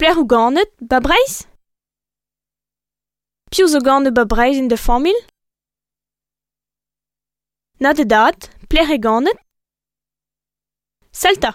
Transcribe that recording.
pler ho ganet, ba breiz? Piv zo ganet ba breiz in de familh Na de dad, pler e ganet Salta.